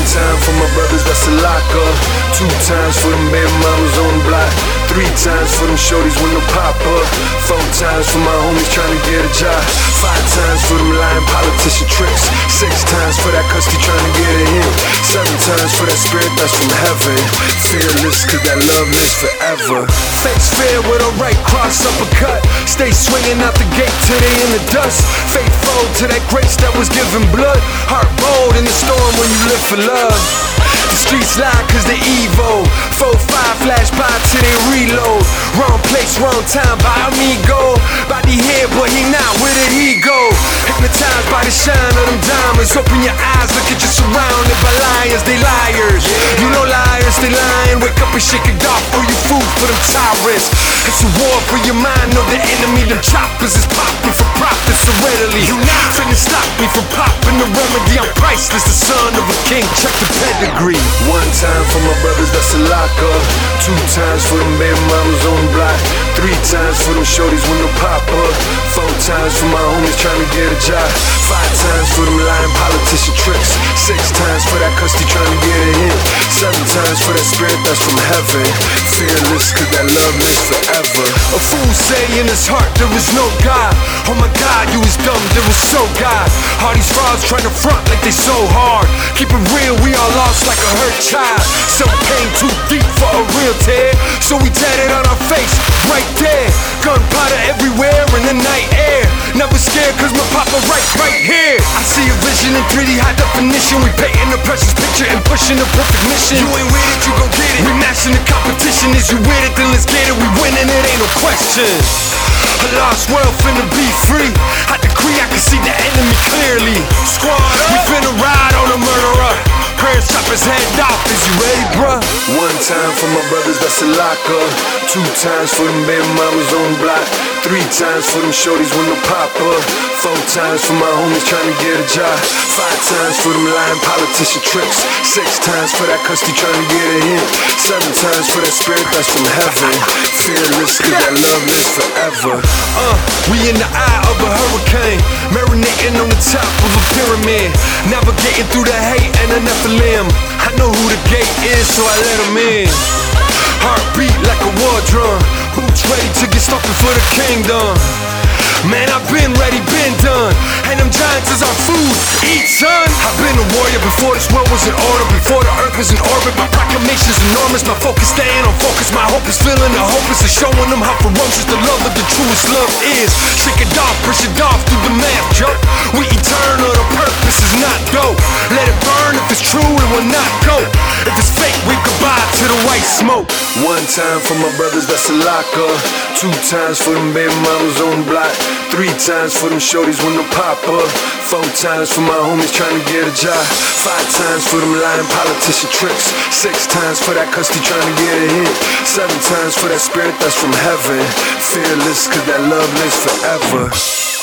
One time for my brothers, that's a lockup. Two times for them bad mamas on the block. Three times for them shorties when they pop up. Four times for my homies trying to get a job. Five times for them lying politician tricks. Six times for that custody trying to get a hit. Seven times for that spirit that's from heaven. Fearless, cause that love lives forever. Face fair with a right cross uppercut. Stay swinging out the gate till they in the dust. Faithful to that grace that was given blood. Heart bold in the storm when you live for love. The streets lie cause they evil. Four, five flash by till they reload. Wrong place, wrong time, bye amigo. Open your eyes, look at you surrounded by liars, they liars. You know liars, they lying. Wake up and shake it off, or you food for them tyrants. It's a war for your mind, know the enemy, them choppers is popping for profit so readily. You not finna stop me from popping the remedy, I'm priceless, the son of a king, check the pedigree. One time for my brothers, that's a locker. Two times for them baby mamas on the. Three times for them shorties when they pop up. Four times for my homies trying to get a job. Five times for them lying politician tricks. Six times for that custody trying to get a hit. Seven times for that spirit that's from heaven. Fearless, cause that love lives forever. A fool say in his heart there is no God. Oh my God, you was dumb, there is so God. All these frauds trying to front like they so hard. Keep it real, we all lost like a hurt child. Some pain too deep for a real tear. So we tatted on our face, right there. Gunpowder everywhere in the night air. Never scared cause my papa right, right here. I see a vision in 3D high definition. We painting a precious picture and pushing a perfect mission. You ain't with it, you gon' get it. We mashing the competition. Is you with it, then let's get it. We winning, it ain't no question. A lost world finna be free. Is you ready, bruh? One time for my brothers, that's a locker. Two times for them baby mamas on block. Three times for them shorties when no pop up. Four times for my homies trying to get a job. Five times for them lying politician tricks. Six times for that custody trying to get a hit. Seven times for that spirit that's from heaven. Fearless, cause that love lives forever. Uh, we in the eye of a hurricane. Marinating on the top of a pyramid. Navigating through the so I let him in. Heartbeat like a war drum. Boots ready to get stuck for the kingdom. Man, I've been ready, been done. And them giants is our food. Eat, son. I've been a warrior before this world was in order. Before the earth was in orbit. My proclamation's enormous. My focus staying on focus. My hope is feeling the hopeless. And showing them how ferocious the love of the truest love is. Shake it off, push it off through the math, joke. We eternal, the purpose is not dope. Let it burn if it's true, it will not go. If it's fake, we goodbye to the white smoke. One time for my brothers, that's a locker. Two times for them baby mamas on the block. Three times for them shorties when they pop up. Four times for my homies trying to get a job. Five times for them lying politician tricks. Six times for that custody trying to get a hit. Seven times for that spirit that's from heaven. Fearless, cause that love lives forever.